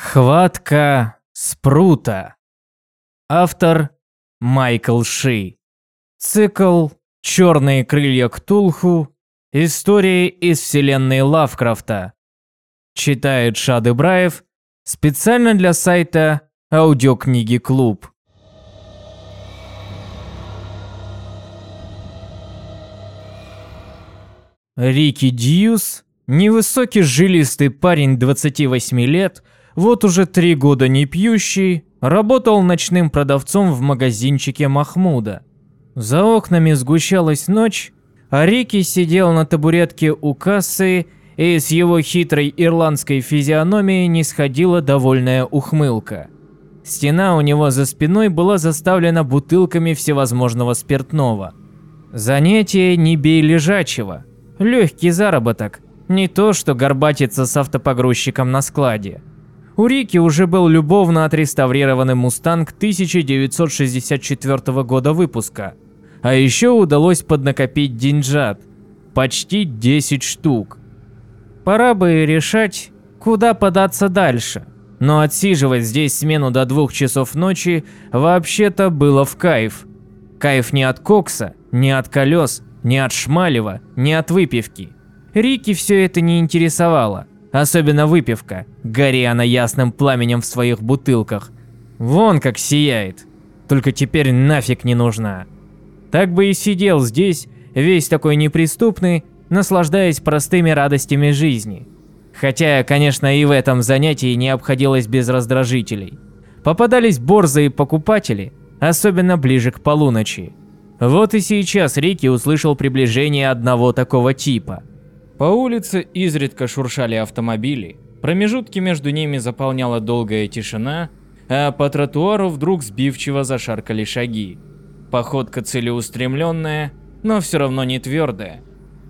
Хватка спрута. Автор Майкл Ши. Цикл «Черные крылья Ктулху. Истории из вселенной Лавкрафта». Читает Шад Ибраев специально для сайта Аудиокниги Клуб. Рики Дьюс, невысокий жилистый парень 28 лет – вот уже три года не пьющий, работал ночным продавцом в магазинчике Махмуда. За окнами сгущалась ночь, а Рики сидел на табуретке у кассы, и с его хитрой ирландской физиономии не сходила довольная ухмылка. Стена у него за спиной была заставлена бутылками всевозможного спиртного. Занятие не бей лежачего. Легкий заработок. Не то, что горбатиться с автопогрузчиком на складе. У Рики уже был любовно отреставрированный «Мустанг» 1964 года выпуска. А еще удалось поднакопить деньжат. Почти 10 штук. Пора бы решать, куда податься дальше. Но отсиживать здесь смену до двух часов ночи вообще-то было в кайф. Кайф не от кокса, не от колес, не от шмалева, не от выпивки. Рики все это не интересовало. Особенно выпивка, гори она ясным пламенем в своих бутылках. Вон как сияет. Только теперь нафиг не нужна. Так бы и сидел здесь, весь такой неприступный, наслаждаясь простыми радостями жизни. Хотя, конечно, и в этом занятии не обходилось без раздражителей. Попадались борзые покупатели, особенно ближе к полуночи. Вот и сейчас Рики услышал приближение одного такого типа – по улице изредка шуршали автомобили, промежутки между ними заполняла долгая тишина, а по тротуару вдруг сбивчиво зашаркали шаги. Походка целеустремленная, но все равно не твердая.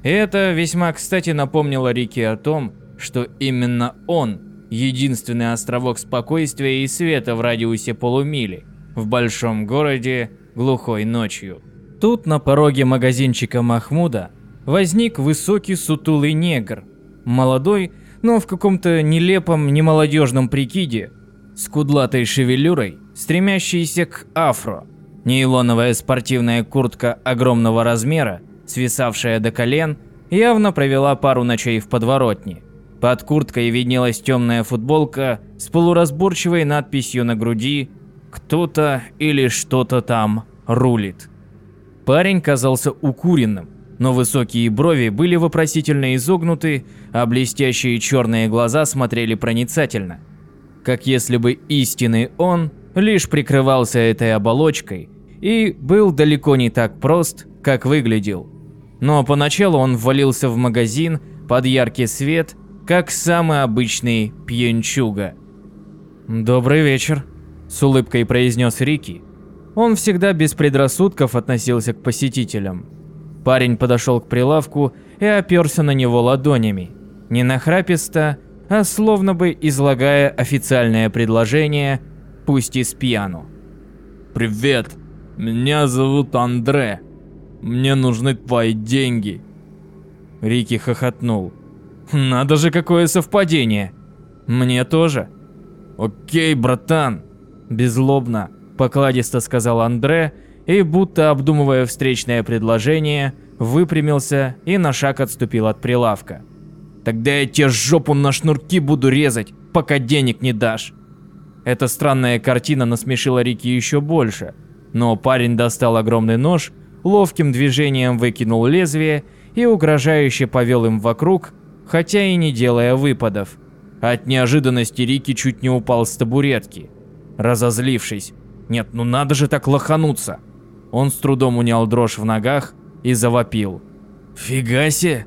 Это весьма кстати напомнило Рике о том, что именно он – единственный островок спокойствия и света в радиусе полумили в большом городе глухой ночью. Тут на пороге магазинчика Махмуда возник высокий сутулый негр. Молодой, но в каком-то нелепом, немолодежном прикиде, с кудлатой шевелюрой, стремящийся к афро. Нейлоновая спортивная куртка огромного размера, свисавшая до колен, явно провела пару ночей в подворотне. Под курткой виднелась темная футболка с полуразборчивой надписью на груди «Кто-то или что-то там рулит». Парень казался укуренным, но высокие брови были вопросительно изогнуты, а блестящие черные глаза смотрели проницательно. Как если бы истинный он лишь прикрывался этой оболочкой и был далеко не так прост, как выглядел. Но поначалу он ввалился в магазин под яркий свет, как самый обычный пьянчуга. «Добрый вечер», – с улыбкой произнес Рики. Он всегда без предрассудков относился к посетителям. Парень подошел к прилавку и оперся на него ладонями. Не нахраписто, а словно бы излагая официальное предложение, пусть и с пьяну. «Привет, меня зовут Андре. Мне нужны твои деньги». Рики хохотнул. «Надо же, какое совпадение. Мне тоже». «Окей, братан», – беззлобно, покладисто сказал Андре и, будто обдумывая встречное предложение, выпрямился и на шаг отступил от прилавка. «Тогда я тебе жопу на шнурки буду резать, пока денег не дашь!» Эта странная картина насмешила Рики еще больше, но парень достал огромный нож, ловким движением выкинул лезвие и угрожающе повел им вокруг, хотя и не делая выпадов. От неожиданности Рики чуть не упал с табуретки. Разозлившись, нет, ну надо же так лохануться. Он с трудом унял дрожь в ногах и завопил. «Фига себе!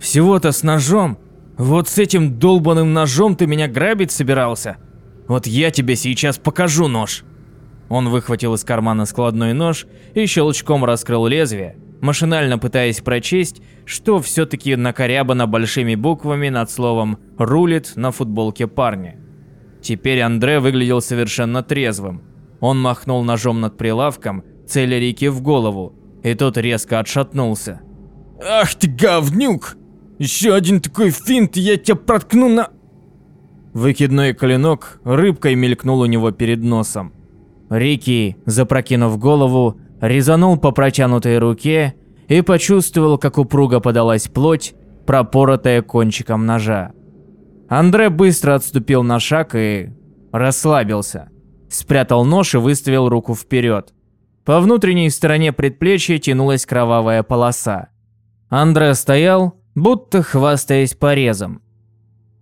Всего-то с ножом! Вот с этим долбаным ножом ты меня грабить собирался? Вот я тебе сейчас покажу нож!» Он выхватил из кармана складной нож и щелчком раскрыл лезвие, машинально пытаясь прочесть, что все-таки накорябано большими буквами над словом «рулит» на футболке парня. Теперь Андре выглядел совершенно трезвым. Он махнул ножом над прилавком целя Рики в голову, и тот резко отшатнулся. «Ах ты говнюк! Еще один такой финт, и я тебя проткну на...» Выкидной клинок рыбкой мелькнул у него перед носом. Рики, запрокинув голову, резанул по протянутой руке и почувствовал, как упруго подалась плоть, пропоротая кончиком ножа. Андре быстро отступил на шаг и расслабился. Спрятал нож и выставил руку вперед. По внутренней стороне предплечья тянулась кровавая полоса. Андре стоял, будто хвастаясь порезом.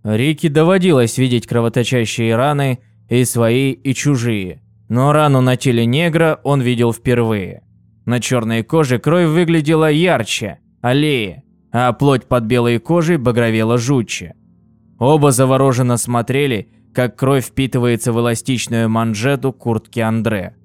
Рике доводилось видеть кровоточащие раны, и свои, и чужие. Но рану на теле негра он видел впервые. На черной коже кровь выглядела ярче, аллее, а плоть под белой кожей багровела жутче. Оба завороженно смотрели, как кровь впитывается в эластичную манжету куртки Андре.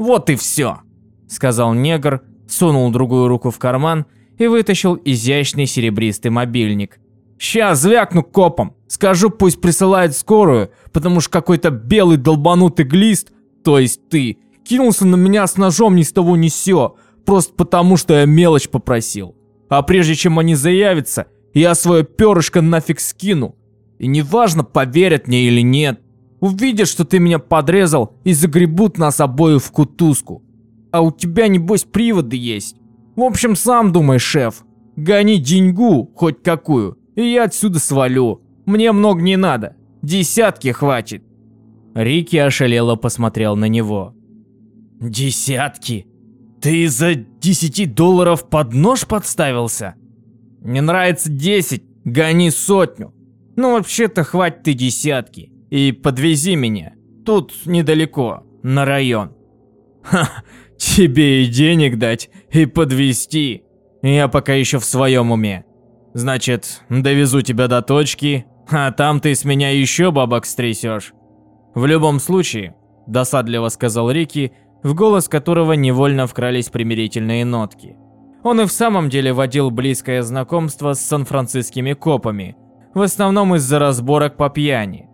«Вот и все», – сказал негр, сунул другую руку в карман и вытащил изящный серебристый мобильник. «Сейчас звякну копом, скажу, пусть присылает скорую, потому что какой-то белый долбанутый глист, то есть ты, кинулся на меня с ножом ни с того ни сё, просто потому что я мелочь попросил. А прежде чем они заявятся, я свое перышко нафиг скину. И неважно, поверят мне или нет. Увидят, что ты меня подрезал и загребут нас обоих в кутузку. А у тебя, небось, приводы есть. В общем, сам думай, шеф. Гони деньгу, хоть какую, и я отсюда свалю. Мне много не надо. Десятки хватит. Рики ошалело посмотрел на него. «Десятки? Ты за 10 долларов под нож подставился? Не нравится 10, гони сотню. Ну вообще-то хватит ты десятки. И подвези меня. Тут недалеко, на район. Ха, тебе и денег дать, и подвести. Я пока еще в своем уме. Значит, довезу тебя до точки, а там ты с меня еще бабок стрясешь. В любом случае, досадливо сказал Рики, в голос которого невольно вкрались примирительные нотки. Он и в самом деле водил близкое знакомство с сан-францискими копами, в основном из-за разборок по пьяни.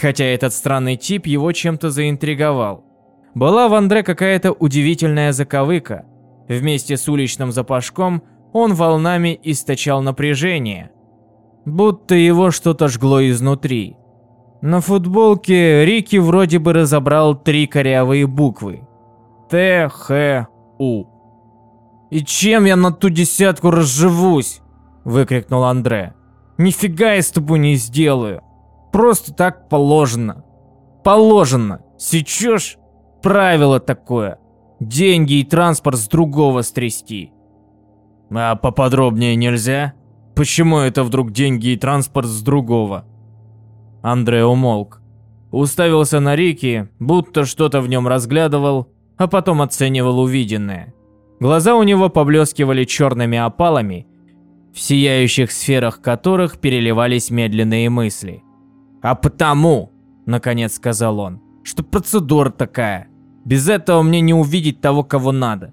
Хотя этот странный тип его чем-то заинтриговал. Была в Андре какая-то удивительная заковыка. Вместе с уличным запашком он волнами источал напряжение. Будто его что-то жгло изнутри. На футболке Рики вроде бы разобрал три корявые буквы. Т, Х, У. «И чем я на ту десятку разживусь?» – выкрикнул Андре. «Нифига я с тобой не сделаю. Просто так положено. Положено. Сечешь? Правило такое. Деньги и транспорт с другого стрясти». «А поподробнее нельзя? Почему это вдруг деньги и транспорт с другого?» Андре умолк. Уставился на Рики, будто что-то в нем разглядывал, а потом оценивал увиденное. Глаза у него поблескивали черными опалами, в сияющих сферах которых переливались медленные мысли. «А потому», — наконец сказал он, — «что процедура такая. Без этого мне не увидеть того, кого надо».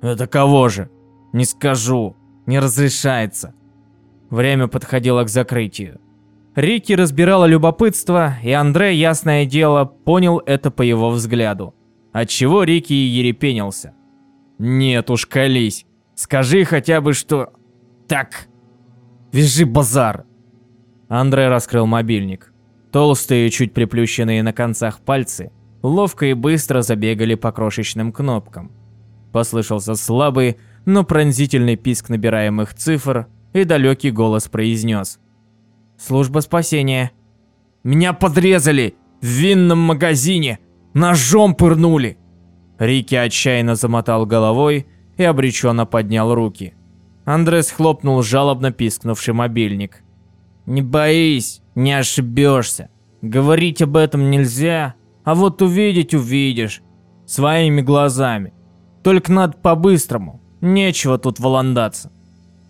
«Это кого же?» «Не скажу. Не разрешается». Время подходило к закрытию. Рики разбирало любопытство, и Андре, ясное дело, понял это по его взгляду. Отчего Рики и ерепенился. «Нет уж, колись. Скажи хотя бы, что...» «Так, вяжи базар!» Андре раскрыл мобильник. Толстые, чуть приплющенные на концах пальцы, ловко и быстро забегали по крошечным кнопкам. Послышался слабый, но пронзительный писк набираемых цифр, и далекий голос произнес. «Служба спасения». «Меня подрезали! В винном магазине! Ножом пырнули!» Рики отчаянно замотал головой и обреченно поднял руки. Андрес хлопнул жалобно пискнувший мобильник. «Не боись, не ошибешься. Говорить об этом нельзя, а вот увидеть увидишь. Своими глазами. Только надо по-быстрому, нечего тут валандаться.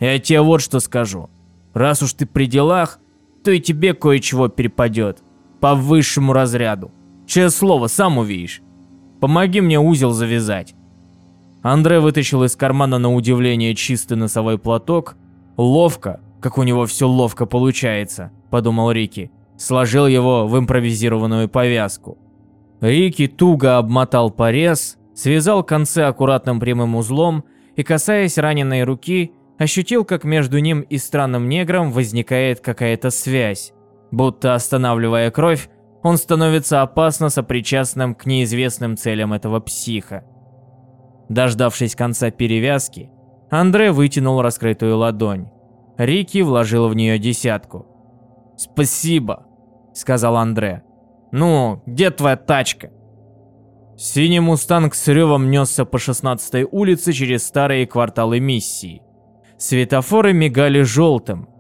Я тебе вот что скажу. Раз уж ты при делах, то и тебе кое-чего перепадет. По высшему разряду. Честное слово, сам увидишь. Помоги мне узел завязать. Андре вытащил из кармана на удивление чистый носовой платок. Ловко, как у него все ловко получается, подумал Рики. Сложил его в импровизированную повязку. Рики туго обмотал порез, связал концы аккуратным прямым узлом и, касаясь раненой руки, ощутил, как между ним и странным негром возникает какая-то связь. Будто останавливая кровь, он становится опасно сопричастным к неизвестным целям этого психа. Дождавшись конца перевязки, Андре вытянул раскрытую ладонь. Рики вложил в нее десятку. «Спасибо», — сказал Андре. «Ну, где твоя тачка?» Синий мустанг с ревом несся по 16-й улице через старые кварталы миссии. Светофоры мигали желтым.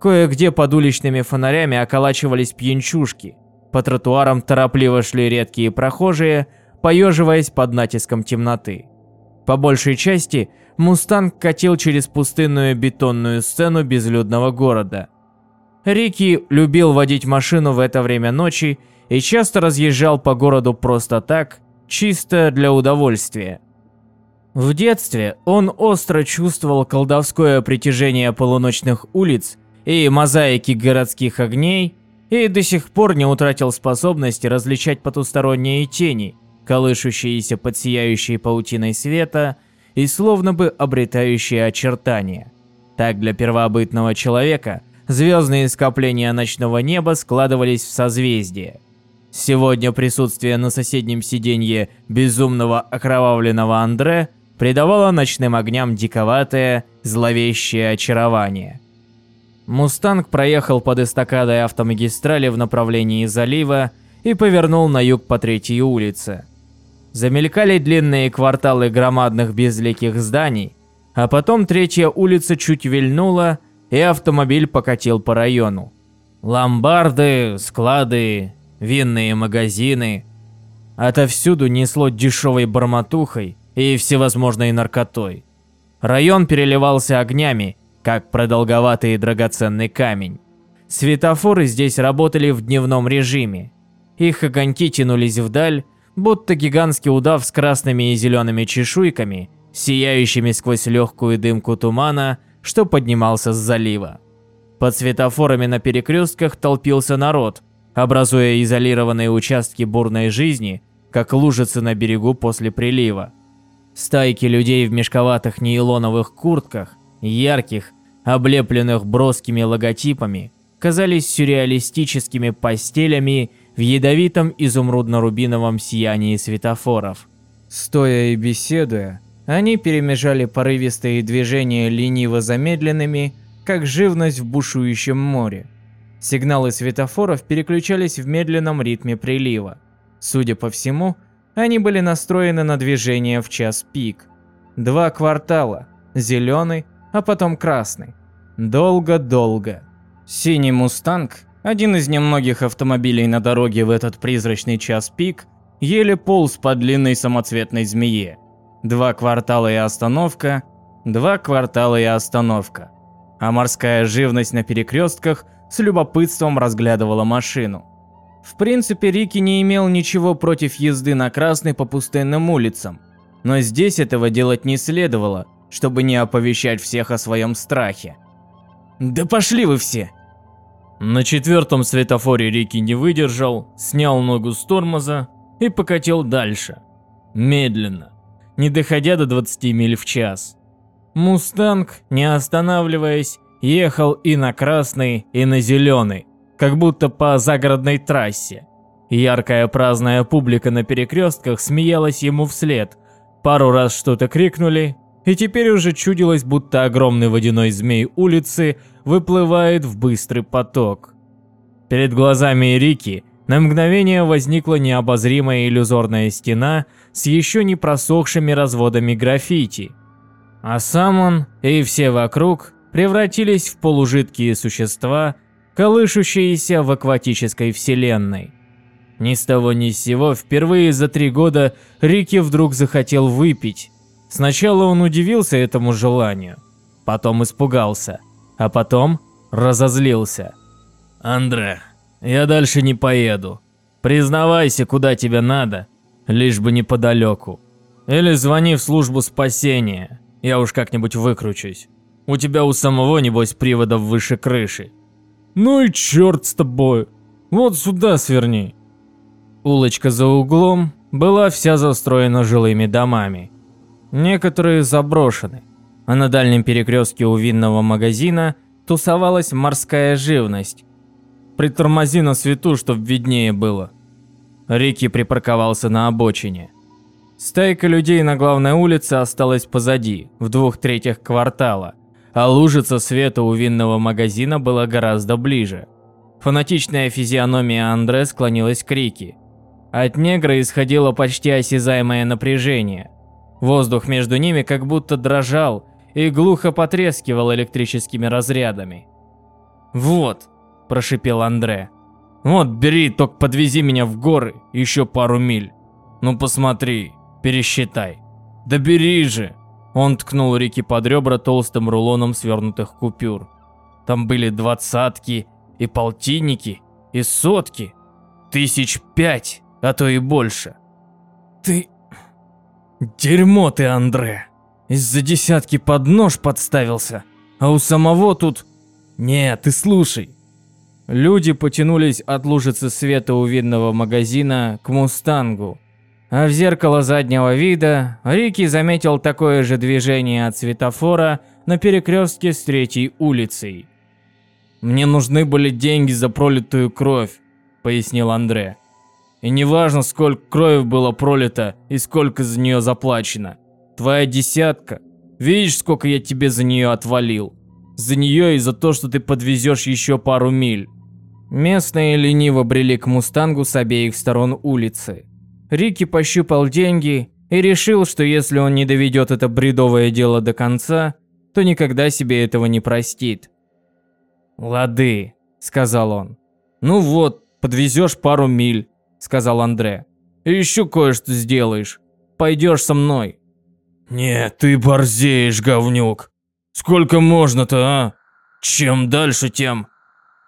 Кое-где под уличными фонарями околачивались пьянчушки. По тротуарам торопливо шли редкие прохожие, поеживаясь под натиском темноты. По большей части Мустанг катил через пустынную бетонную сцену безлюдного города. Рики любил водить машину в это время ночи и часто разъезжал по городу просто так, чисто для удовольствия. В детстве он остро чувствовал колдовское притяжение полуночных улиц и мозаики городских огней, и до сих пор не утратил способности различать потусторонние тени, колышущиеся под сияющей паутиной света и словно бы обретающие очертания. Так для первобытного человека звездные скопления ночного неба складывались в созвездие – Сегодня присутствие на соседнем сиденье безумного окровавленного Андре придавало ночным огням диковатое, зловещее очарование. Мустанг проехал под эстакадой автомагистрали в направлении залива и повернул на юг по третьей улице. Замелькали длинные кварталы громадных безликих зданий, а потом третья улица чуть вильнула, и автомобиль покатил по району. Ломбарды, склады, винные магазины. Отовсюду несло дешевой бормотухой и всевозможной наркотой. Район переливался огнями, как продолговатый драгоценный камень. Светофоры здесь работали в дневном режиме. Их огоньки тянулись вдаль, будто гигантский удав с красными и зелеными чешуйками, сияющими сквозь легкую дымку тумана, что поднимался с залива. Под светофорами на перекрестках толпился народ, образуя изолированные участки бурной жизни, как лужицы на берегу после прилива. Стайки людей в мешковатых нейлоновых куртках, ярких, облепленных броскими логотипами, казались сюрреалистическими постелями в ядовитом изумрудно-рубиновом сиянии светофоров. Стоя и беседуя, они перемежали порывистые движения лениво замедленными, как живность в бушующем море. Сигналы светофоров переключались в медленном ритме прилива. Судя по всему, они были настроены на движение в час пик. Два квартала, зеленый, а потом красный. Долго-долго. Синий «Мустанг», один из немногих автомобилей на дороге в этот призрачный час пик, еле полз по длинной самоцветной змее. Два квартала и остановка, два квартала и остановка. А морская живность на перекрестках – с любопытством разглядывала машину. В принципе, Рики не имел ничего против езды на красной по пустынным улицам, но здесь этого делать не следовало, чтобы не оповещать всех о своем страхе. «Да пошли вы все!» На четвертом светофоре Рики не выдержал, снял ногу с тормоза и покатил дальше. Медленно, не доходя до 20 миль в час. Мустанг, не останавливаясь, ехал и на красный, и на зеленый, как будто по загородной трассе. Яркая праздная публика на перекрестках смеялась ему вслед, пару раз что-то крикнули, и теперь уже чудилось, будто огромный водяной змей улицы выплывает в быстрый поток. Перед глазами Рики на мгновение возникла необозримая иллюзорная стена с еще не просохшими разводами граффити. А сам он и все вокруг превратились в полужидкие существа, колышущиеся в акватической вселенной. Ни с того ни с сего, впервые за три года Рики вдруг захотел выпить. Сначала он удивился этому желанию, потом испугался, а потом разозлился. «Андре, я дальше не поеду. Признавайся, куда тебе надо, лишь бы неподалеку. Или звони в службу спасения, я уж как-нибудь выкручусь». У тебя у самого, небось, приводов выше крыши. Ну и черт с тобой. Вот сюда сверни. Улочка за углом была вся застроена жилыми домами. Некоторые заброшены, а на дальнем перекрестке у винного магазина тусовалась морская живность. Притормози на свету, чтоб виднее было. Рики припарковался на обочине. Стайка людей на главной улице осталась позади, в двух третьих квартала, а лужица света у винного магазина была гораздо ближе. Фанатичная физиономия Андре склонилась к Рики. От негра исходило почти осязаемое напряжение. Воздух между ними как будто дрожал и глухо потрескивал электрическими разрядами. «Вот», – прошипел Андре. «Вот, бери, только подвези меня в горы еще пару миль. Ну посмотри, пересчитай. Да бери же!» Он ткнул Рики под ребра толстым рулоном свернутых купюр. Там были двадцатки и полтинники, и сотки. Тысяч пять, а то и больше. Ты... Дерьмо ты, Андре. Из-за десятки под нож подставился, а у самого тут... Нет, ты слушай. Люди потянулись от лужицы света у видного магазина к «Мустангу», а в зеркало заднего вида Рики заметил такое же движение от светофора на перекрестке с третьей улицей. «Мне нужны были деньги за пролитую кровь», — пояснил Андре. «И неважно, сколько крови было пролито и сколько за нее заплачено. Твоя десятка. Видишь, сколько я тебе за нее отвалил? За нее и за то, что ты подвезешь еще пару миль». Местные лениво брели к «Мустангу» с обеих сторон улицы. Рики пощупал деньги и решил, что если он не доведет это бредовое дело до конца, то никогда себе этого не простит. «Лады», — сказал он. «Ну вот, подвезешь пару миль», — сказал Андре. «И еще кое-что сделаешь. Пойдешь со мной». «Нет, ты борзеешь, говнюк. Сколько можно-то, а? Чем дальше, тем...»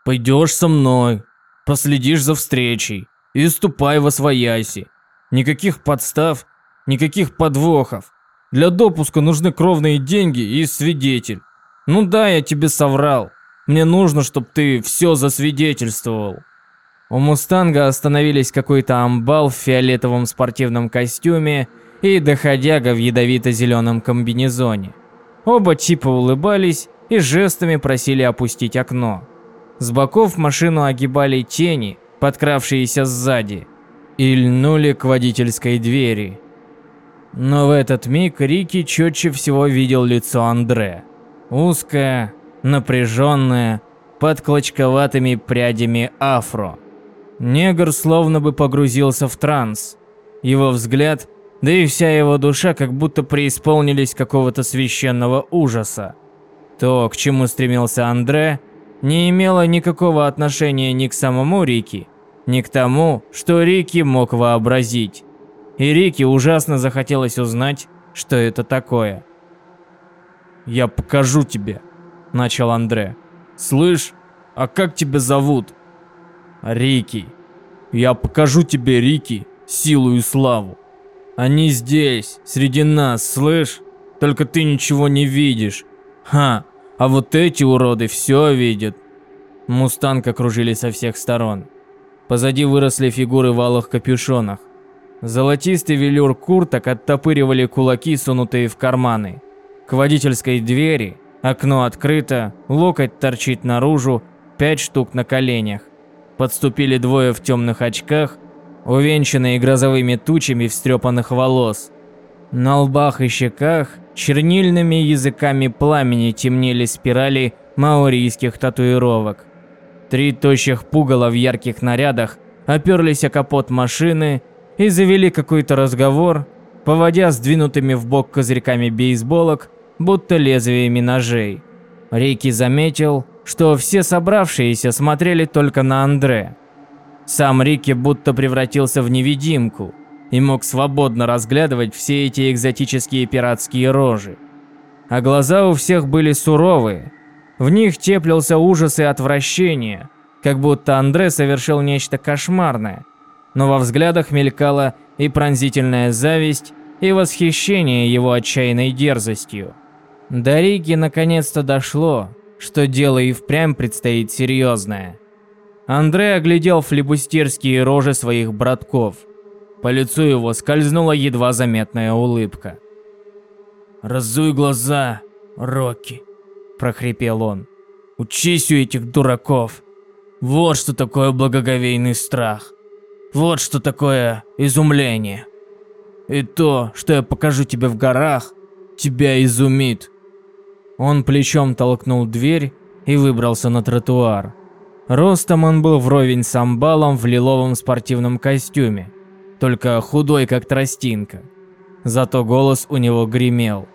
«Пойдешь со мной, последишь за встречей и ступай во свояси. Никаких подстав, никаких подвохов. Для допуска нужны кровные деньги и свидетель. Ну да, я тебе соврал. Мне нужно, чтобы ты все засвидетельствовал. У Мустанга остановились какой-то амбал в фиолетовом спортивном костюме и доходяга в ядовито-зеленом комбинезоне. Оба типа улыбались и жестами просили опустить окно. С боков машину огибали тени, подкравшиеся сзади, и льнули к водительской двери. Но в этот миг Рики четче всего видел лицо Андре. Узкое, напряженное, под клочковатыми прядями афро. Негр словно бы погрузился в транс. Его взгляд, да и вся его душа как будто преисполнились какого-то священного ужаса. То, к чему стремился Андре, не имело никакого отношения ни к самому Рики, ни к тому, что Рики мог вообразить. И Рики ужасно захотелось узнать, что это такое. «Я покажу тебе», – начал Андре. «Слышь, а как тебя зовут?» «Рики. Я покажу тебе, Рики, силу и славу. Они здесь, среди нас, слышь? Только ты ничего не видишь. Ха, а вот эти уроды все видят». Мустанг окружили со всех сторон. Позади выросли фигуры в алых капюшонах. Золотистый велюр курток оттопыривали кулаки, сунутые в карманы. К водительской двери Окно открыто, локоть торчит наружу, пять штук на коленях. Подступили двое в темных очках, увенчанные грозовыми тучами встрепанных волос. На лбах и щеках чернильными языками пламени темнели спирали маорийских татуировок. Три тощих пугала в ярких нарядах оперлись о капот машины и завели какой-то разговор, поводя сдвинутыми в бок козырьками бейсболок будто лезвиями ножей. Рейки заметил, что все собравшиеся смотрели только на Андре. Сам Рики будто превратился в невидимку и мог свободно разглядывать все эти экзотические пиратские рожи. А глаза у всех были суровые. В них теплился ужас и отвращение, как будто Андре совершил нечто кошмарное. Но во взглядах мелькала и пронзительная зависть, и восхищение его отчаянной дерзостью. До Риги наконец-то дошло, что дело и впрямь предстоит серьезное. Андрей оглядел флебустерские рожи своих братков. По лицу его скользнула едва заметная улыбка. «Разуй глаза, Рокки», – прохрипел он. «Учись у этих дураков. Вот что такое благоговейный страх. Вот что такое изумление. И то, что я покажу тебе в горах, тебя изумит. Он плечом толкнул дверь и выбрался на тротуар. Ростом он был вровень с амбалом в лиловом спортивном костюме, только худой как тростинка. Зато голос у него гремел.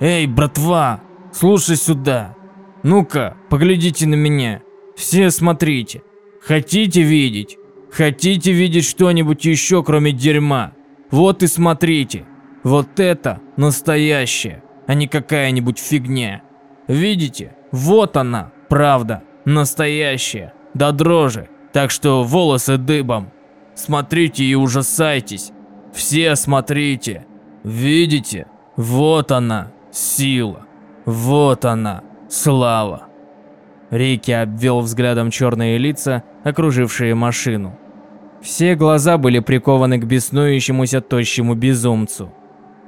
«Эй, братва, слушай сюда! Ну-ка, поглядите на меня! Все смотрите! Хотите видеть? Хотите видеть что-нибудь еще, кроме дерьма? Вот и смотрите! Вот это настоящее, а не какая-нибудь фигня! Видите? Вот она, правда, настоящая, до дрожи, так что волосы дыбом. Смотрите и ужасайтесь, все смотрите, видите? Вот она, сила, вот она, слава. Рики обвел взглядом черные лица, окружившие машину. Все глаза были прикованы к беснующемуся тощему безумцу.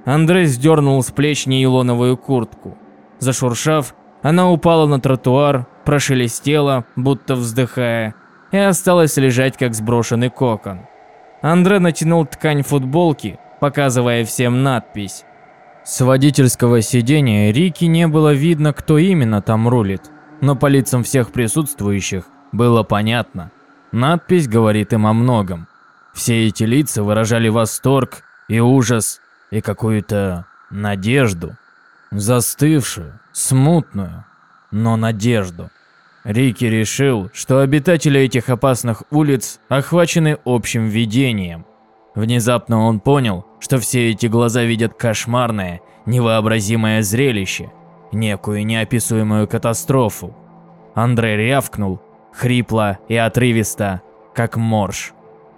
Андрей сдернул с плеч нейлоновую куртку. Зашуршав, она упала на тротуар, прошелестела, будто вздыхая, и осталась лежать, как сброшенный кокон. Андре натянул ткань футболки, показывая всем надпись. С водительского сидения Рики не было видно, кто именно там рулит, но по лицам всех присутствующих было понятно. Надпись говорит им о многом. Все эти лица выражали восторг и ужас, и какую-то надежду. Застывшую, смутную, но надежду. Рики решил, что обитатели этих опасных улиц охвачены общим видением. Внезапно он понял, что все эти глаза видят кошмарное, невообразимое зрелище, некую неописуемую катастрофу. Андрей рявкнул, хрипло и отрывисто, как морж.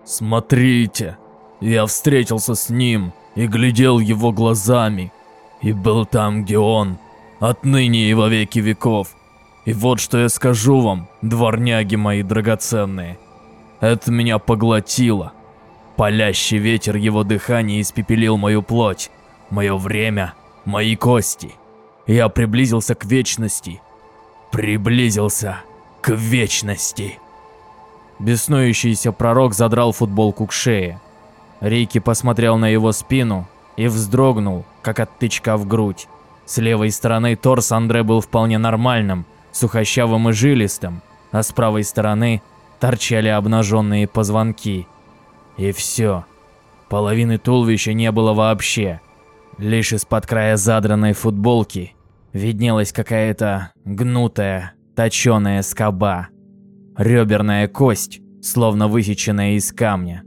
«Смотрите, я встретился с ним и глядел его глазами, и был там, где он, отныне и во веки веков. И вот что я скажу вам, дворняги мои драгоценные. Это меня поглотило. Палящий ветер его дыхания испепелил мою плоть, мое время, мои кости. Я приблизился к вечности. Приблизился к вечности. Беснующийся пророк задрал футболку к шее. Рики посмотрел на его спину и вздрогнул, как от тычка в грудь. С левой стороны торс Андре был вполне нормальным, сухощавым и жилистым, а с правой стороны торчали обнаженные позвонки. И все. Половины туловища не было вообще. Лишь из-под края задранной футболки виднелась какая-то гнутая, точеная скоба. Реберная кость, словно высеченная из камня.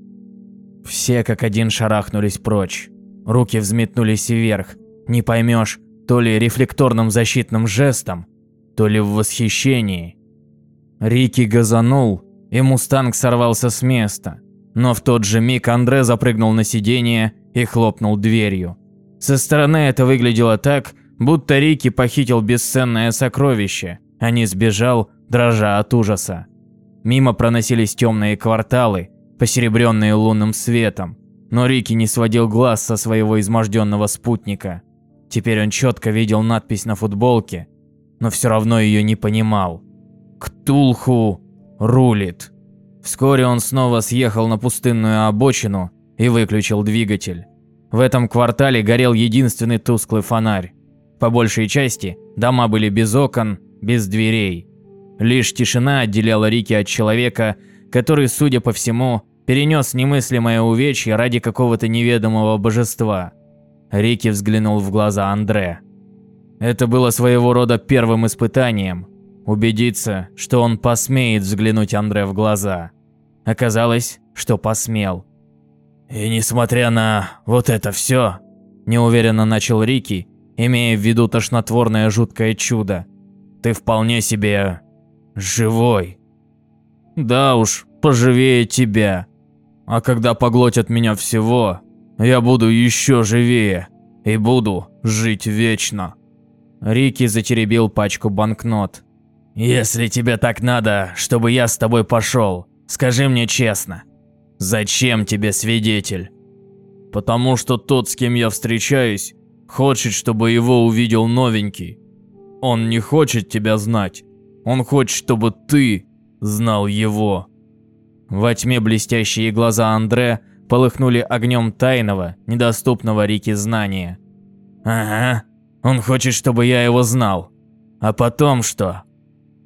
Все как один шарахнулись прочь. Руки взметнулись вверх. Не поймешь, то ли рефлекторным защитным жестом, то ли в восхищении. Рики газанул, и Мустанг сорвался с места. Но в тот же миг Андре запрыгнул на сиденье и хлопнул дверью. Со стороны это выглядело так, будто Рики похитил бесценное сокровище, а не сбежал, дрожа от ужаса. Мимо проносились темные кварталы, посеребренные лунным светом, но Рики не сводил глаз со своего изможденного спутника. Теперь он четко видел надпись на футболке, но все равно ее не понимал. Ктулху рулит. Вскоре он снова съехал на пустынную обочину и выключил двигатель. В этом квартале горел единственный тусклый фонарь. По большей части дома были без окон, без дверей. Лишь тишина отделяла Рики от человека, который, судя по всему, перенес немыслимое увечье ради какого-то неведомого божества. Рики взглянул в глаза Андре. Это было своего рода первым испытанием. Убедиться, что он посмеет взглянуть Андре в глаза. Оказалось, что посмел. «И несмотря на вот это все, неуверенно начал Рики, имея в виду тошнотворное жуткое чудо, ты вполне себе живой. Да уж, поживее тебя. А когда поглотят меня всего, я буду еще живее и буду жить вечно. Рики затеребил пачку банкнот. «Если тебе так надо, чтобы я с тобой пошел, скажи мне честно, зачем тебе свидетель?» «Потому что тот, с кем я встречаюсь, хочет, чтобы его увидел новенький. Он не хочет тебя знать, он хочет, чтобы ты знал его. Во тьме блестящие глаза Андре полыхнули огнем тайного, недоступного Рике знания. «Ага, он хочет, чтобы я его знал. А потом что?»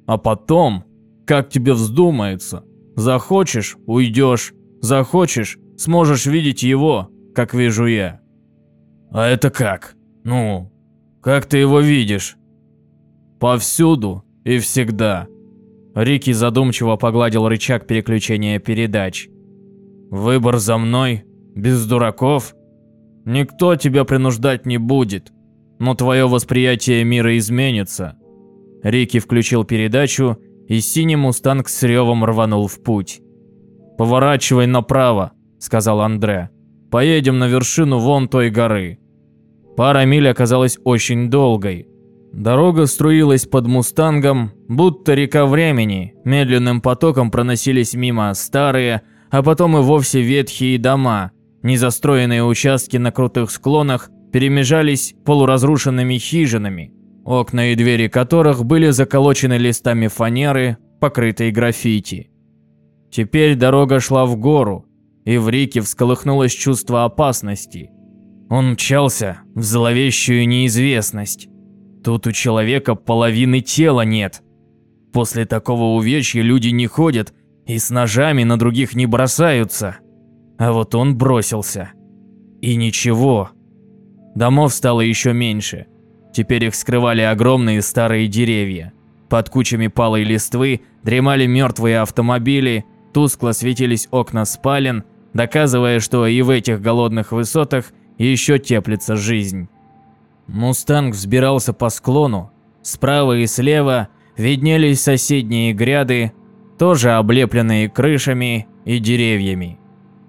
«А потом, как тебе вздумается. Захочешь – уйдешь, захочешь – сможешь видеть его, как вижу я». «А это как? Ну, как ты его видишь?» «Повсюду и всегда». Рики задумчиво погладил рычаг переключения передач. «Выбор за мной? Без дураков? Никто тебя принуждать не будет, но твое восприятие мира изменится». Рики включил передачу, и синий мустанг с ревом рванул в путь. «Поворачивай направо», — сказал Андре. «Поедем на вершину вон той горы». Пара миль оказалась очень долгой. Дорога струилась под мустангом, будто река времени, медленным потоком проносились мимо старые, а потом и вовсе ветхие дома. Незастроенные участки на крутых склонах перемежались полуразрушенными хижинами, окна и двери которых были заколочены листами фанеры, покрытой граффити. Теперь дорога шла в гору, и в Рике всколыхнулось чувство опасности. Он мчался в зловещую неизвестность. Тут у человека половины тела нет. После такого увечья люди не ходят и с ножами на других не бросаются. А вот он бросился. И ничего. Домов стало еще меньше. Теперь их скрывали огромные старые деревья. Под кучами палой листвы дремали мертвые автомобили, тускло светились окна спален, доказывая, что и в этих голодных высотах еще теплится жизнь. Мустанг взбирался по склону. Справа и слева виднелись соседние гряды, тоже облепленные крышами и деревьями.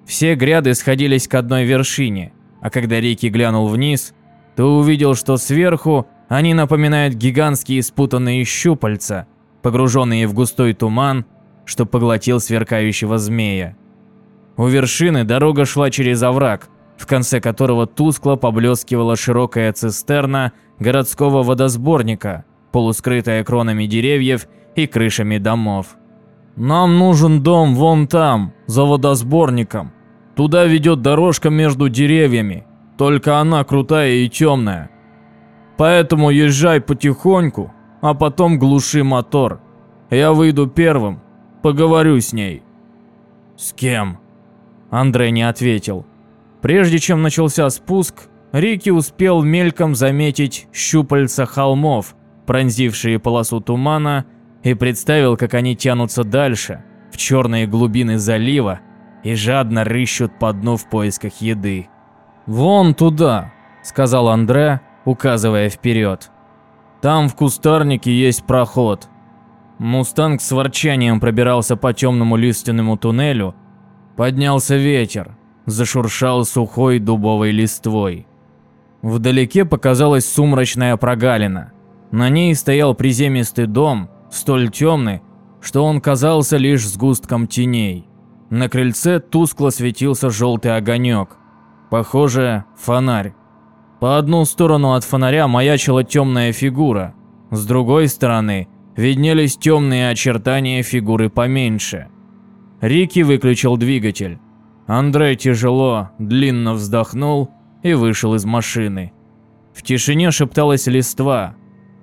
Все гряды сходились к одной вершине, а когда Рики глянул вниз, то увидел, что сверху они напоминают гигантские спутанные щупальца, погруженные в густой туман, что поглотил сверкающего змея. У вершины дорога шла через овраг, в конце которого тускло поблескивала широкая цистерна городского водосборника, полускрытая кронами деревьев и крышами домов. «Нам нужен дом вон там, за водосборником. Туда ведет дорожка между деревьями, только она крутая и темная. Поэтому езжай потихоньку, а потом глуши мотор. Я выйду первым, поговорю с ней». «С кем?» Андрей не ответил. Прежде чем начался спуск, Рики успел мельком заметить щупальца холмов, пронзившие полосу тумана, и представил, как они тянутся дальше, в черные глубины залива, и жадно рыщут по дну в поисках еды. «Вон туда», — сказал Андре, указывая вперед. «Там в кустарнике есть проход». Мустанг с ворчанием пробирался по темному лиственному туннелю. Поднялся ветер, зашуршал сухой дубовой листвой. Вдалеке показалась сумрачная прогалина. На ней стоял приземистый дом, столь темный, что он казался лишь сгустком теней. На крыльце тускло светился желтый огонек. Похоже, фонарь. По одну сторону от фонаря маячила темная фигура, с другой стороны виднелись темные очертания фигуры поменьше. Рики выключил двигатель. Андрей тяжело, длинно вздохнул и вышел из машины. В тишине шепталась листва.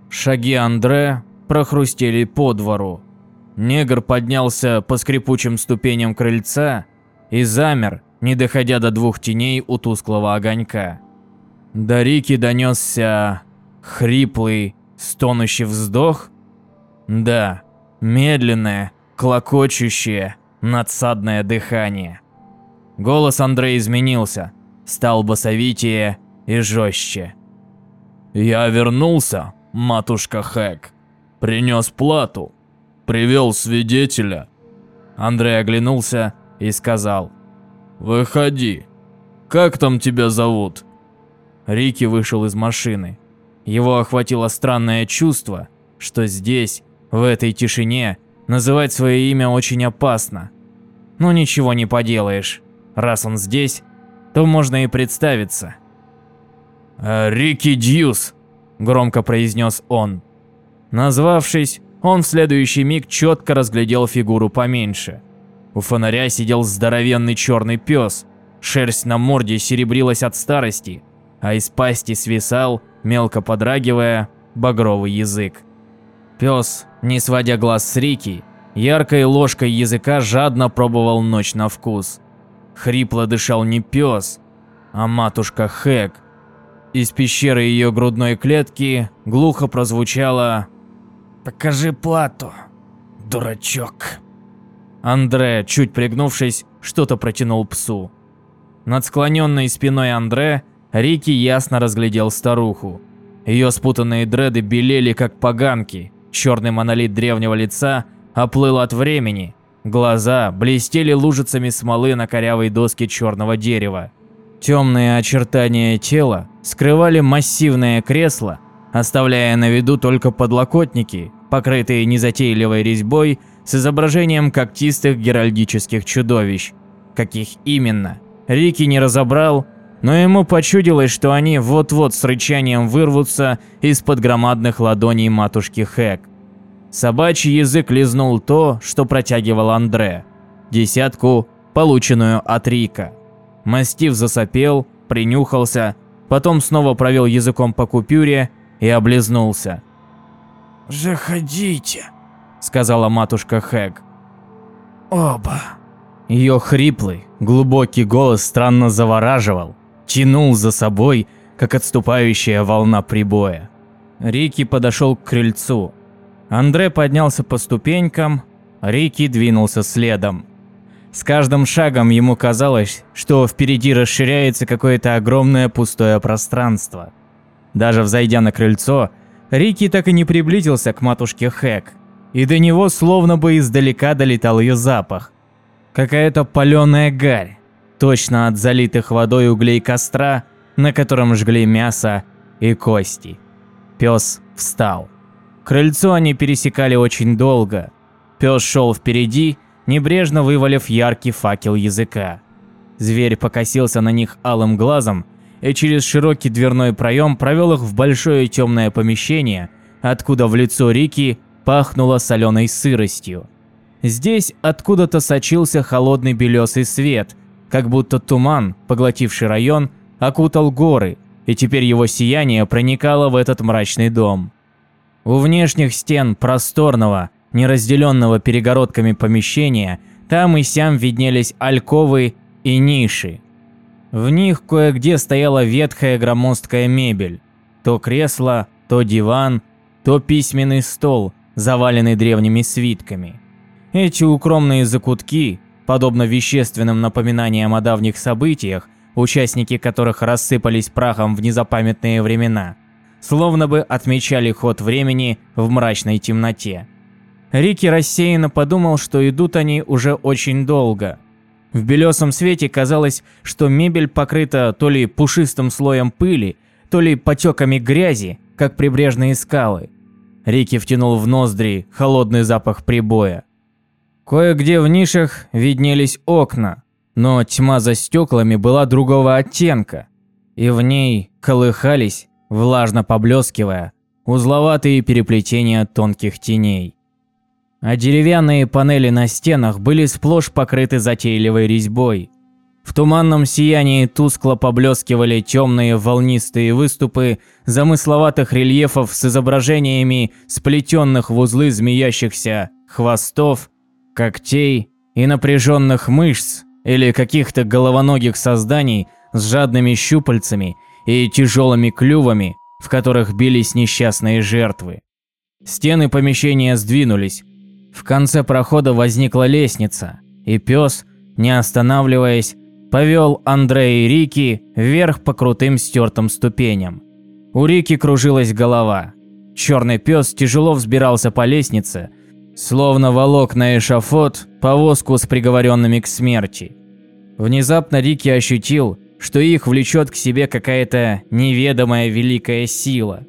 Шаги Андре прохрустели по двору. Негр поднялся по скрипучим ступеням крыльца и замер, не доходя до двух теней у тусклого огонька. До Рики донесся хриплый, стонущий вздох. Да, медленное, клокочущее, надсадное дыхание. Голос Андрея изменился, стал басовитее и жестче. «Я вернулся, матушка Хэк. Принес плату. Привел свидетеля». Андрей оглянулся и сказал. «Выходи. Как там тебя зовут?» Рики вышел из машины. Его охватило странное чувство, что здесь, в этой тишине, называть свое имя очень опасно. Но ничего не поделаешь. Раз он здесь, то можно и представиться. «Рики Дьюс», — громко произнес он. Назвавшись, он в следующий миг четко разглядел фигуру поменьше. У фонаря сидел здоровенный черный пес, шерсть на морде серебрилась от старости, а из пасти свисал, мелко подрагивая, багровый язык. Пес, не сводя глаз с Рики, яркой ложкой языка жадно пробовал ночь на вкус. Хрипло дышал не пес, а матушка Хэк. Из пещеры ее грудной клетки глухо прозвучало «Покажи плату, дурачок». Андре, чуть пригнувшись, что-то протянул псу. Над склоненной спиной Андре Рики ясно разглядел старуху. Ее спутанные дреды белели как поганки, черный монолит древнего лица оплыл от времени, глаза блестели лужицами смолы на корявой доске черного дерева. Темные очертания тела скрывали массивное кресло, оставляя на виду только подлокотники, покрытые незатейливой резьбой с изображением когтистых геральдических чудовищ. Каких именно? Рики не разобрал, но ему почудилось, что они вот-вот с рычанием вырвутся из-под громадных ладоней матушки Хэк. Собачий язык лизнул то, что протягивал Андре. Десятку, полученную от Рика. Мастив засопел, принюхался, потом снова провел языком по купюре и облизнулся. «Заходите», — сказала матушка Хэг. «Оба». Ее хриплый, глубокий голос странно завораживал, тянул за собой, как отступающая волна прибоя. Рики подошел к крыльцу. Андре поднялся по ступенькам, Рики двинулся следом. С каждым шагом ему казалось, что впереди расширяется какое-то огромное пустое пространство. Даже взойдя на крыльцо, Рики так и не приблизился к матушке Хэк, и до него словно бы издалека долетал ее запах. Какая-то паленая гарь, точно от залитых водой углей костра, на котором жгли мясо и кости. Пес встал. Крыльцо они пересекали очень долго. Пес шел впереди, небрежно вывалив яркий факел языка. Зверь покосился на них алым глазом и через широкий дверной проем провел их в большое темное помещение, откуда в лицо Рики пахнуло соленой сыростью. Здесь откуда-то сочился холодный белесый свет, как будто туман, поглотивший район, окутал горы, и теперь его сияние проникало в этот мрачный дом. У внешних стен просторного, неразделенного перегородками помещения, там и сям виднелись альковы и ниши. В них кое-где стояла ветхая громоздкая мебель. То кресло, то диван, то письменный стол, заваленный древними свитками. Эти укромные закутки, подобно вещественным напоминаниям о давних событиях, участники которых рассыпались прахом в незапамятные времена, словно бы отмечали ход времени в мрачной темноте. Рики рассеянно подумал, что идут они уже очень долго. В белесом свете казалось, что мебель покрыта то ли пушистым слоем пыли, то ли потеками грязи, как прибрежные скалы. Рики втянул в ноздри холодный запах прибоя. Кое-где в нишах виднелись окна, но тьма за стеклами была другого оттенка, и в ней колыхались, влажно поблескивая, узловатые переплетения тонких теней а деревянные панели на стенах были сплошь покрыты затейливой резьбой. В туманном сиянии тускло поблескивали темные волнистые выступы замысловатых рельефов с изображениями сплетенных в узлы змеящихся хвостов, когтей и напряженных мышц или каких-то головоногих созданий с жадными щупальцами и тяжелыми клювами, в которых бились несчастные жертвы. Стены помещения сдвинулись, в конце прохода возникла лестница, и пес, не останавливаясь, повел Андрея и Рики вверх по крутым стертым ступеням. У Рики кружилась голова. Черный пес тяжело взбирался по лестнице, словно волок на эшафот повозку с приговоренными к смерти. Внезапно Рики ощутил, что их влечет к себе какая-то неведомая великая сила.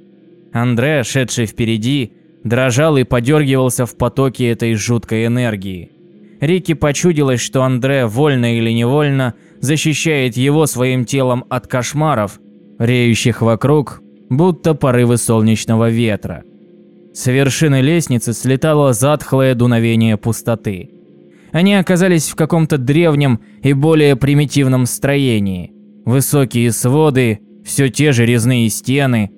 Андре, шедший впереди, дрожал и подергивался в потоке этой жуткой энергии. Рике почудилось, что Андре, вольно или невольно, защищает его своим телом от кошмаров, реющих вокруг, будто порывы солнечного ветра. С вершины лестницы слетало затхлое дуновение пустоты. Они оказались в каком-то древнем и более примитивном строении. Высокие своды, все те же резные стены.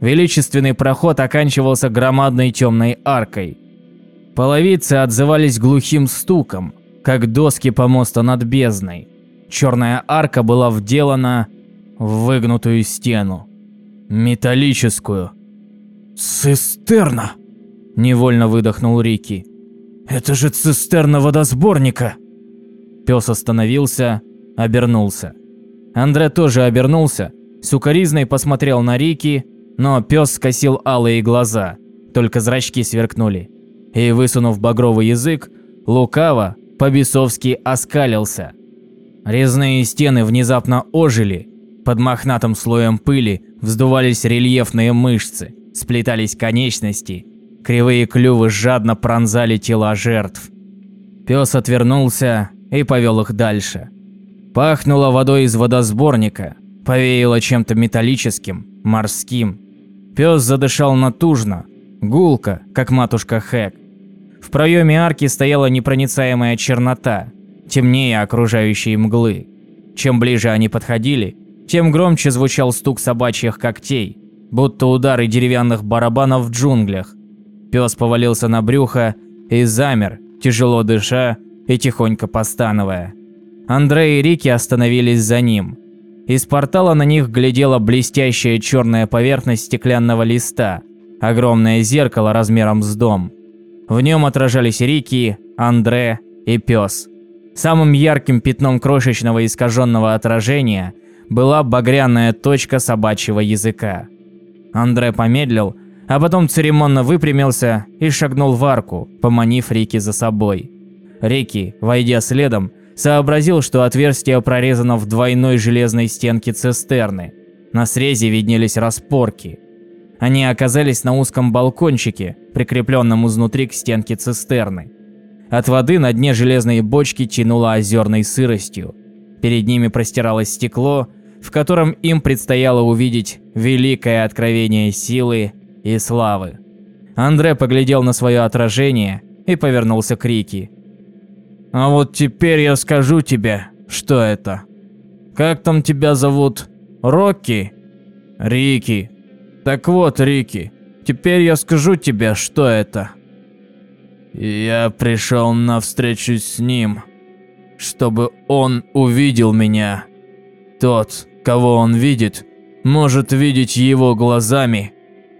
Величественный проход оканчивался громадной темной аркой. Половицы отзывались глухим стуком, как доски помоста над бездной. Черная арка была вделана в выгнутую стену. Металлическую. «Цистерна!» – невольно выдохнул Рики. «Это же цистерна водосборника!» Пес остановился, обернулся. Андре тоже обернулся, сукоризной посмотрел на Рики, но пес скосил алые глаза, только зрачки сверкнули. И, высунув багровый язык, лукаво, по-бесовски оскалился. Резные стены внезапно ожили, под мохнатым слоем пыли вздувались рельефные мышцы, сплетались конечности, кривые клювы жадно пронзали тела жертв. Пес отвернулся и повел их дальше. Пахнуло водой из водосборника, повеяло чем-то металлическим, морским. Пес задышал натужно, гулко, как матушка Хэк. В проеме арки стояла непроницаемая чернота, темнее окружающей мглы. Чем ближе они подходили, тем громче звучал стук собачьих когтей, будто удары деревянных барабанов в джунглях. Пес повалился на брюхо и замер, тяжело дыша и тихонько постановая. Андрей и Рики остановились за ним. Из портала на них глядела блестящая черная поверхность стеклянного листа, огромное зеркало размером с дом. В нем отражались Рики, Андре и пес. Самым ярким пятном крошечного искаженного отражения была багряная точка собачьего языка. Андре помедлил, а потом церемонно выпрямился и шагнул в арку, поманив Рики за собой. Рики, войдя следом, сообразил, что отверстие прорезано в двойной железной стенке цистерны. На срезе виднелись распорки. Они оказались на узком балкончике, прикрепленном изнутри к стенке цистерны. От воды на дне железной бочки тянуло озерной сыростью. Перед ними простиралось стекло, в котором им предстояло увидеть великое откровение силы и славы. Андре поглядел на свое отражение и повернулся к Рики. «А вот теперь я скажу тебе, что это. Как там тебя зовут? Рокки? Рики. Так вот, Рики, теперь я скажу тебе, что это. Я пришел на встречу с ним, чтобы он увидел меня. Тот, кого он видит, может видеть его глазами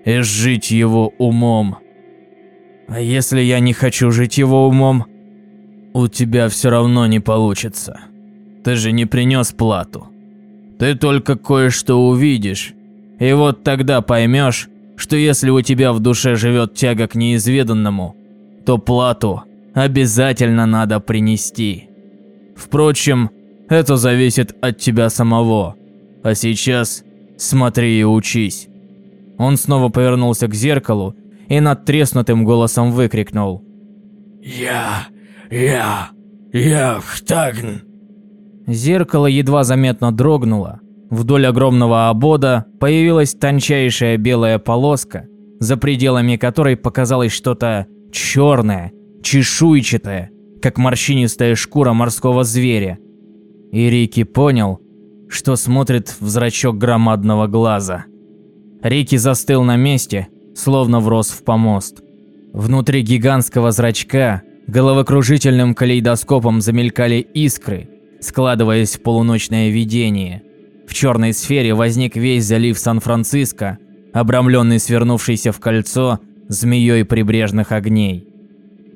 и жить его умом. А если я не хочу жить его умом, у тебя все равно не получится. Ты же не принес плату. Ты только кое-что увидишь, и вот тогда поймешь, что если у тебя в душе живет тяга к неизведанному, то плату обязательно надо принести. Впрочем, это зависит от тебя самого. А сейчас смотри и учись. Он снова повернулся к зеркалу и над треснутым голосом выкрикнул. «Я... я... я Хтагн!» Зеркало едва заметно дрогнуло. Вдоль огромного обода появилась тончайшая белая полоска, за пределами которой показалось что-то черное, чешуйчатое, как морщинистая шкура морского зверя. И Рики понял, что смотрит в зрачок громадного глаза. Рики застыл на месте, словно врос в помост. Внутри гигантского зрачка головокружительным калейдоскопом замелькали искры, складываясь в полуночное видение. В черной сфере возник весь залив Сан-Франциско, обрамленный свернувшейся в кольцо змеей прибрежных огней.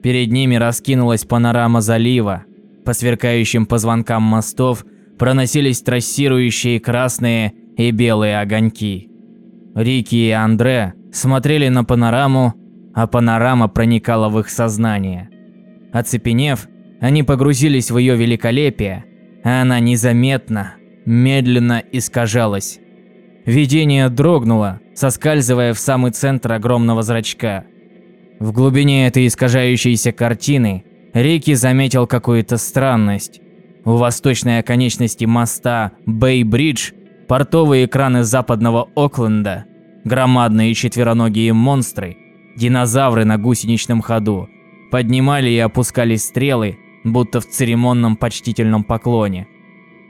Перед ними раскинулась панорама залива. По сверкающим позвонкам мостов проносились трассирующие красные и белые огоньки. Рики и Андре смотрели на панораму, а панорама проникала в их сознание. Оцепенев, они погрузились в ее великолепие, а она незаметно, медленно искажалась. Видение дрогнуло, соскальзывая в самый центр огромного зрачка. В глубине этой искажающейся картины Рики заметил какую-то странность. У восточной оконечности моста Бэй-Бридж портовые экраны западного Окленда, громадные четвероногие монстры, динозавры на гусеничном ходу, поднимали и опускали стрелы, будто в церемонном почтительном поклоне.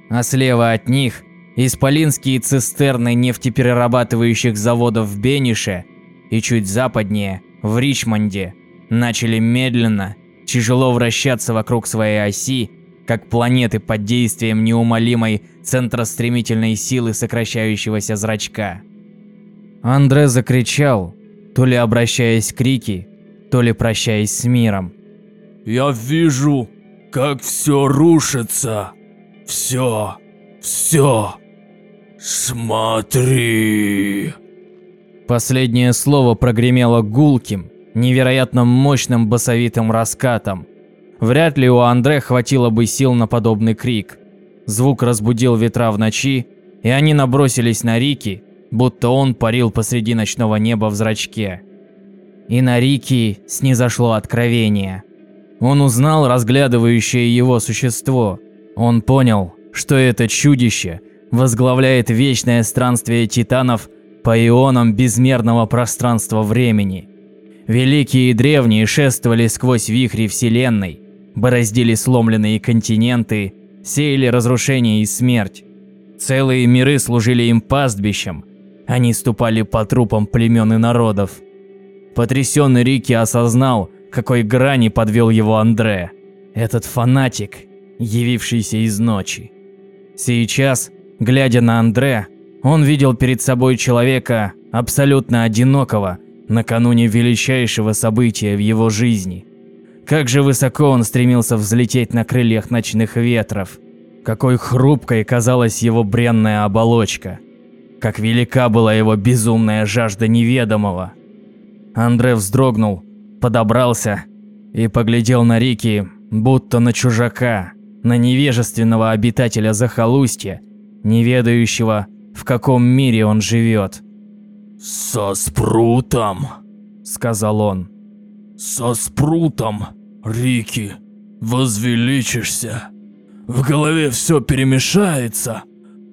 А слева от них исполинские цистерны нефтеперерабатывающих заводов в Бенише и чуть западнее, в Ричмонде, начали медленно, тяжело вращаться вокруг своей оси, как планеты под действием неумолимой центростремительной силы сокращающегося зрачка. Андре закричал, то ли обращаясь к Рики, то ли прощаясь с миром. Я вижу, как все рушится. Все, все. Смотри. Последнее слово прогремело гулким, невероятно мощным басовитым раскатом. Вряд ли у Андре хватило бы сил на подобный крик. Звук разбудил ветра в ночи, и они набросились на Рики, будто он парил посреди ночного неба в зрачке. И на Рики снизошло откровение. Он узнал разглядывающее его существо. Он понял, что это чудище возглавляет вечное странствие титанов по ионам безмерного пространства-времени. Великие и древние шествовали сквозь вихри Вселенной, бороздили сломленные континенты, сеяли разрушение и смерть. Целые миры служили им пастбищем, они ступали по трупам племен и народов. Потрясенный Рики осознал, какой грани подвел его Андре, этот фанатик, явившийся из ночи. Сейчас, глядя на Андре, он видел перед собой человека абсолютно одинокого накануне величайшего события в его жизни. Как же высоко он стремился взлететь на крыльях ночных ветров. Какой хрупкой казалась его бренная оболочка. Как велика была его безумная жажда неведомого. Андре вздрогнул, подобрался и поглядел на Рики, будто на чужака, на невежественного обитателя захолустья, не ведающего, в каком мире он живет. «Со спрутом», — сказал он. «Со спрутом, Рики, возвеличишься. В голове все перемешается,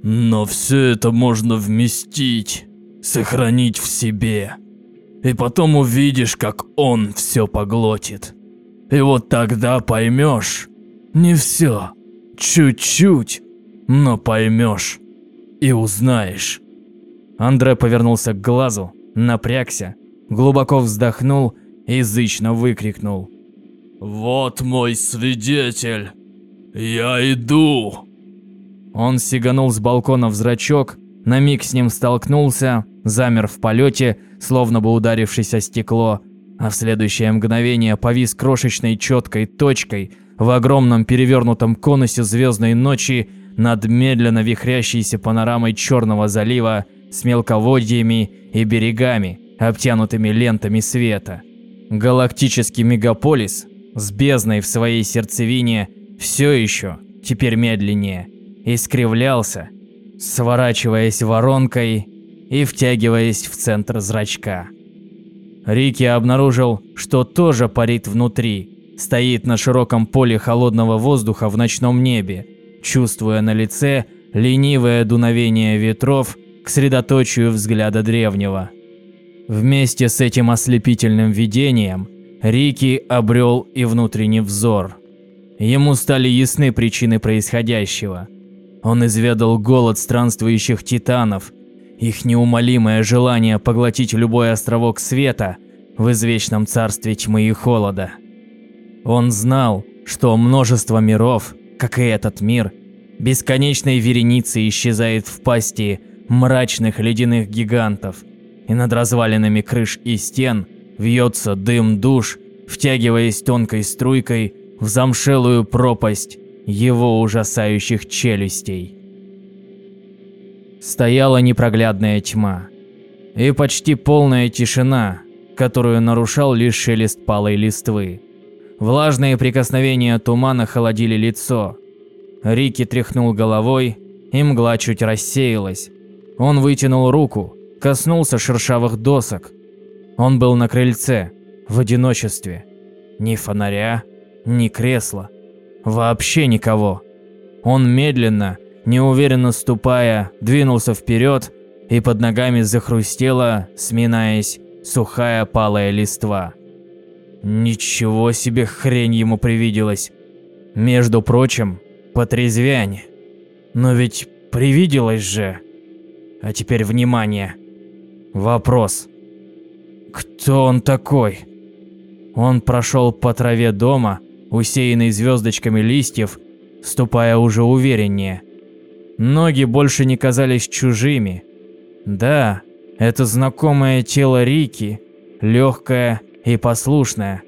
но все это можно вместить, сохранить в себе. И потом увидишь, как он все поглотит. И вот тогда поймешь, не все, чуть-чуть, но поймешь и узнаешь. Андре повернулся к глазу, напрягся, глубоко вздохнул и зычно выкрикнул. «Вот мой свидетель! Я иду!» Он сиганул с балкона в зрачок, на миг с ним столкнулся, замер в полете, словно бы ударившись о стекло, а в следующее мгновение повис крошечной четкой точкой в огромном перевернутом конусе звездной ночи над медленно вихрящейся панорамой Черного залива с мелководьями и берегами, обтянутыми лентами света. Галактический мегаполис с бездной в своей сердцевине все еще, теперь медленнее, искривлялся, сворачиваясь воронкой и втягиваясь в центр зрачка. Рики обнаружил, что тоже парит внутри, стоит на широком поле холодного воздуха в ночном небе, чувствуя на лице ленивое дуновение ветров к средоточию взгляда древнего. Вместе с этим ослепительным видением Рики обрел и внутренний взор. Ему стали ясны причины происходящего. Он изведал голод странствующих титанов, их неумолимое желание поглотить любой островок света в извечном царстве тьмы и холода. Он знал, что множество миров, как и этот мир, бесконечной вереницей исчезает в пасти мрачных ледяных гигантов, и над развалинами крыш и стен вьется дым душ, втягиваясь тонкой струйкой в замшелую пропасть его ужасающих челюстей. Стояла непроглядная тьма и почти полная тишина, которую нарушал лишь шелест палой листвы. Влажные прикосновения тумана холодили лицо. Рики тряхнул головой, и мгла чуть рассеялась. Он вытянул руку, коснулся шершавых досок. Он был на крыльце, в одиночестве. Ни фонаря, ни кресла. Вообще никого. Он медленно, неуверенно ступая, двинулся вперед, и под ногами захрустело, сминаясь, сухая палая листва. Ничего себе хрень ему привиделась. Между прочим, потрезвянь. Но ведь привиделось же. А теперь внимание. Вопрос. Кто он такой? Он прошел по траве дома, усеянной звездочками листьев, ступая уже увереннее. Ноги больше не казались чужими. Да, это знакомое тело Рики, легкое и послушное.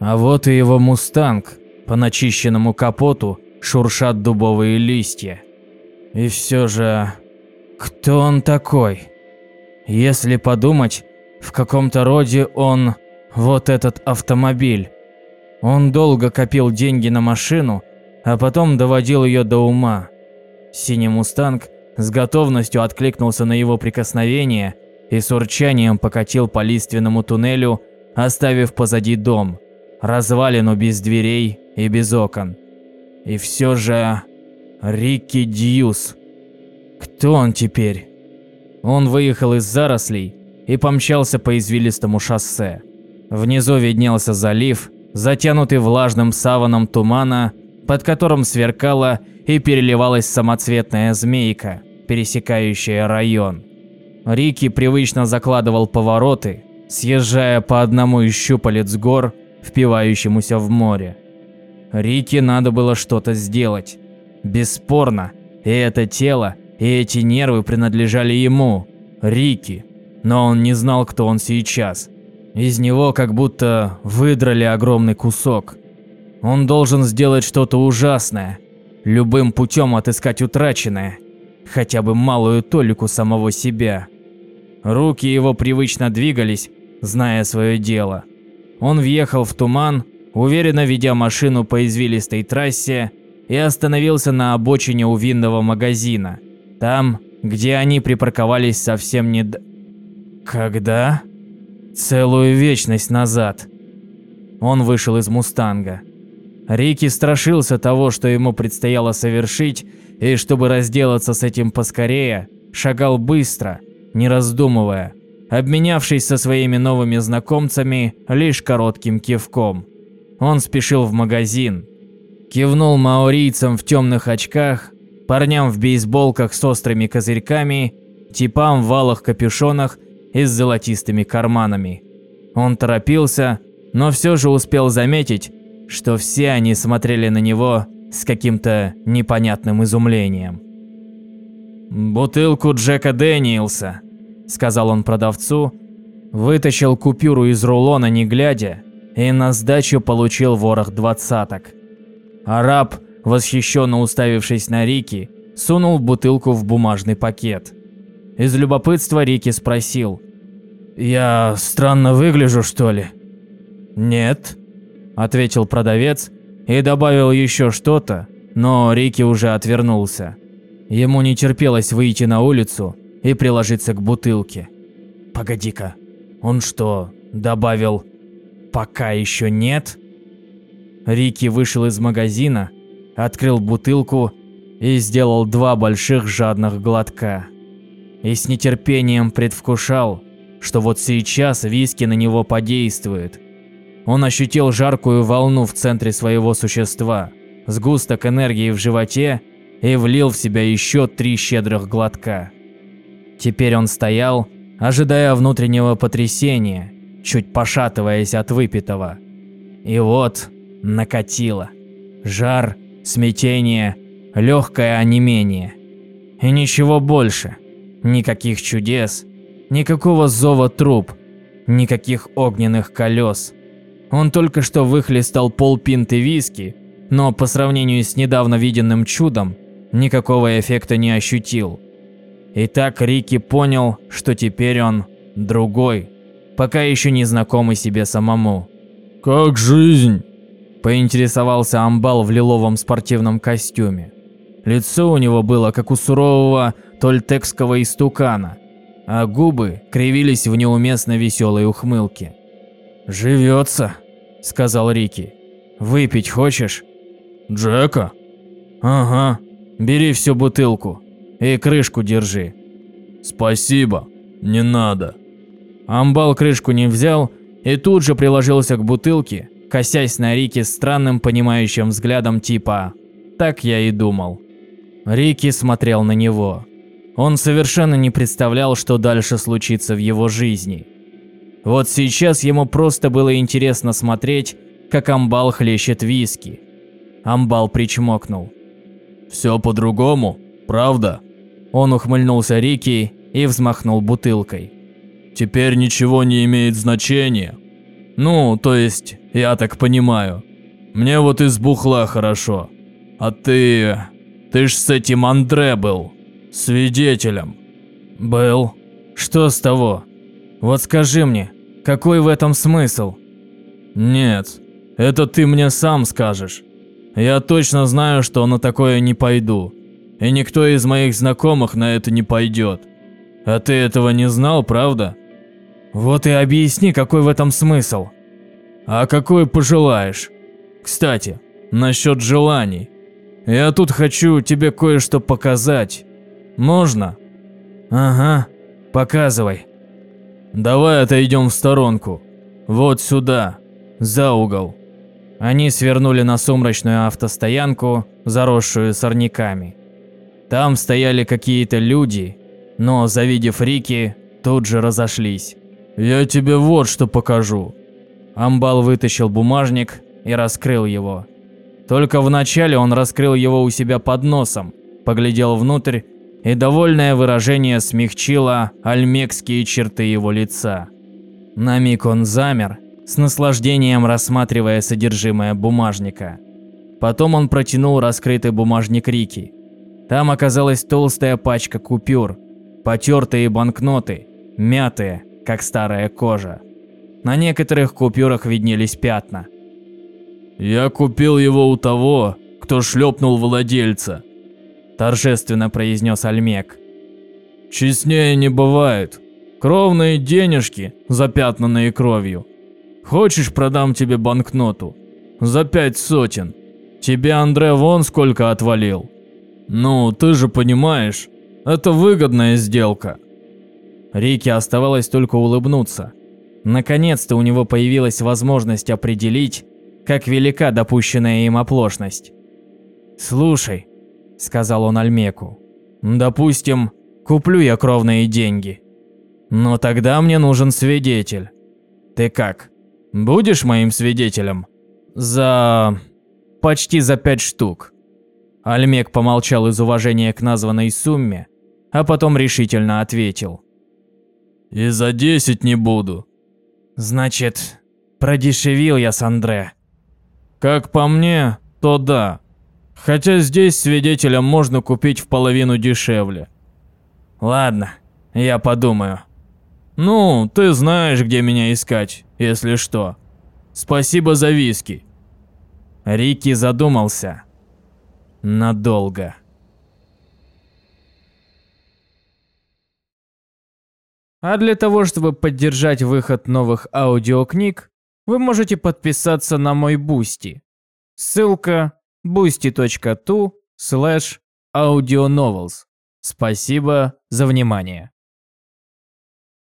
А вот и его мустанг, по начищенному капоту шуршат дубовые листья. И все же, кто он такой? Если подумать, в каком-то роде он вот этот автомобиль. Он долго копил деньги на машину, а потом доводил ее до ума. Синий мустанг с готовностью откликнулся на его прикосновение и с урчанием покатил по лиственному туннелю, оставив позади дом, развалину без дверей и без окон. И все же... Рикки Дьюс. Кто он теперь? Он выехал из зарослей и помчался по извилистому шоссе. Внизу виднелся залив, затянутый влажным саваном тумана, под которым сверкала и переливалась самоцветная змейка, пересекающая район. Рики привычно закладывал повороты, съезжая по одному из щупалец гор, впивающемуся в море. Рике надо было что-то сделать. Бесспорно, и это тело, и эти нервы принадлежали ему, Рики. Но он не знал, кто он сейчас. Из него как будто выдрали огромный кусок. Он должен сделать что-то ужасное, любым путем отыскать утраченное, хотя бы малую толику самого себя. Руки его привычно двигались, зная свое дело. Он въехал в туман, уверенно ведя машину по извилистой трассе и остановился на обочине у винного магазина, там, где они припарковались совсем не... Когда? Целую вечность назад. Он вышел из «Мустанга». Рики страшился того, что ему предстояло совершить, и чтобы разделаться с этим поскорее, шагал быстро, не раздумывая, обменявшись со своими новыми знакомцами лишь коротким кивком. Он спешил в магазин, кивнул маорийцам в темных очках, парням в бейсболках с острыми козырьками, типам в валах капюшонах и с золотистыми карманами. Он торопился, но все же успел заметить, что все они смотрели на него с каким-то непонятным изумлением. «Бутылку Джека Дэниелса», – сказал он продавцу, вытащил купюру из рулона не глядя и на сдачу получил ворох двадцаток. Араб, восхищенно уставившись на Рики, сунул бутылку в бумажный пакет. Из любопытства Рики спросил. «Я странно выгляжу, что ли?» «Нет», – ответил продавец и добавил еще что-то, но Рики уже отвернулся. Ему не терпелось выйти на улицу и приложиться к бутылке. «Погоди-ка, он что, добавил «пока еще нет»?» Рики вышел из магазина, открыл бутылку и сделал два больших жадных глотка. И с нетерпением предвкушал, что вот сейчас виски на него подействует. Он ощутил жаркую волну в центре своего существа, сгусток энергии в животе и влил в себя еще три щедрых глотка. Теперь он стоял, ожидая внутреннего потрясения, чуть пошатываясь от выпитого. И вот накатило. Жар, смятение, легкое онемение. И ничего больше. Никаких чудес, никакого зова труб, никаких огненных колес. Он только что выхлестал полпинты виски, но по сравнению с недавно виденным чудом, никакого эффекта не ощутил. И так Рики понял, что теперь он другой, пока еще не знакомый себе самому. «Как жизнь?» Поинтересовался амбал в лиловом спортивном костюме. Лицо у него было как у сурового тольтекского истукана, а губы кривились в неуместно веселой ухмылке. «Живется», — сказал Рики. «Выпить хочешь?» «Джека?» «Ага, бери всю бутылку и крышку держи». «Спасибо, не надо». Амбал крышку не взял и тут же приложился к бутылке, косясь на Рики странным понимающим взглядом типа «так я и думал». Рики смотрел на него. Он совершенно не представлял, что дальше случится в его жизни. Вот сейчас ему просто было интересно смотреть, как Амбал хлещет виски. Амбал причмокнул. Все по-другому, правда? Он ухмыльнулся Рики и взмахнул бутылкой. Теперь ничего не имеет значения. Ну, то есть, я так понимаю. Мне вот из бухла хорошо. А ты... Ты ж с этим Андре был. Свидетелем. Был. Что с того? Вот скажи мне, какой в этом смысл? Нет, это ты мне сам скажешь. Я точно знаю, что на такое не пойду. И никто из моих знакомых на это не пойдет. А ты этого не знал, правда? Вот и объясни, какой в этом смысл. А какой пожелаешь? Кстати, насчет желаний. Я тут хочу тебе кое-что показать. Можно? Ага, показывай. Давай отойдем в сторонку. Вот сюда, за угол. Они свернули на сумрачную автостоянку, заросшую сорняками. Там стояли какие-то люди, но, завидев Рики, тут же разошлись. «Я тебе вот что покажу». Амбал вытащил бумажник и раскрыл его. Только вначале он раскрыл его у себя под носом, поглядел внутрь, и довольное выражение смягчило альмекские черты его лица. На миг он замер, с наслаждением рассматривая содержимое бумажника. Потом он протянул раскрытый бумажник Рики. Там оказалась толстая пачка купюр, потертые банкноты, мятые, как старая кожа. На некоторых купюрах виднелись пятна. «Я купил его у того, кто шлепнул владельца», – торжественно произнес Альмек. «Честнее не бывает. Кровные денежки, запятнанные кровью. Хочешь, продам тебе банкноту? За пять сотен. Тебе Андре вон сколько отвалил. Ну, ты же понимаешь, это выгодная сделка». Рике оставалось только улыбнуться. Наконец-то у него появилась возможность определить, как велика допущенная им оплошность. «Слушай», — сказал он Альмеку, — «допустим, куплю я кровные деньги. Но тогда мне нужен свидетель. Ты как, будешь моим свидетелем? За... почти за пять штук». Альмек помолчал из уважения к названной сумме, а потом решительно ответил. «И за десять не буду». «Значит, продешевил я с Андре». Как по мне, то да. Хотя здесь свидетеля можно купить в половину дешевле. Ладно, я подумаю. Ну, ты знаешь, где меня искать, если что. Спасибо за виски. Рики задумался. Надолго. А для того, чтобы поддержать выход новых аудиокниг, вы можете подписаться на мой Бусти. Ссылка boosty.to слэш audionovels. Спасибо за внимание.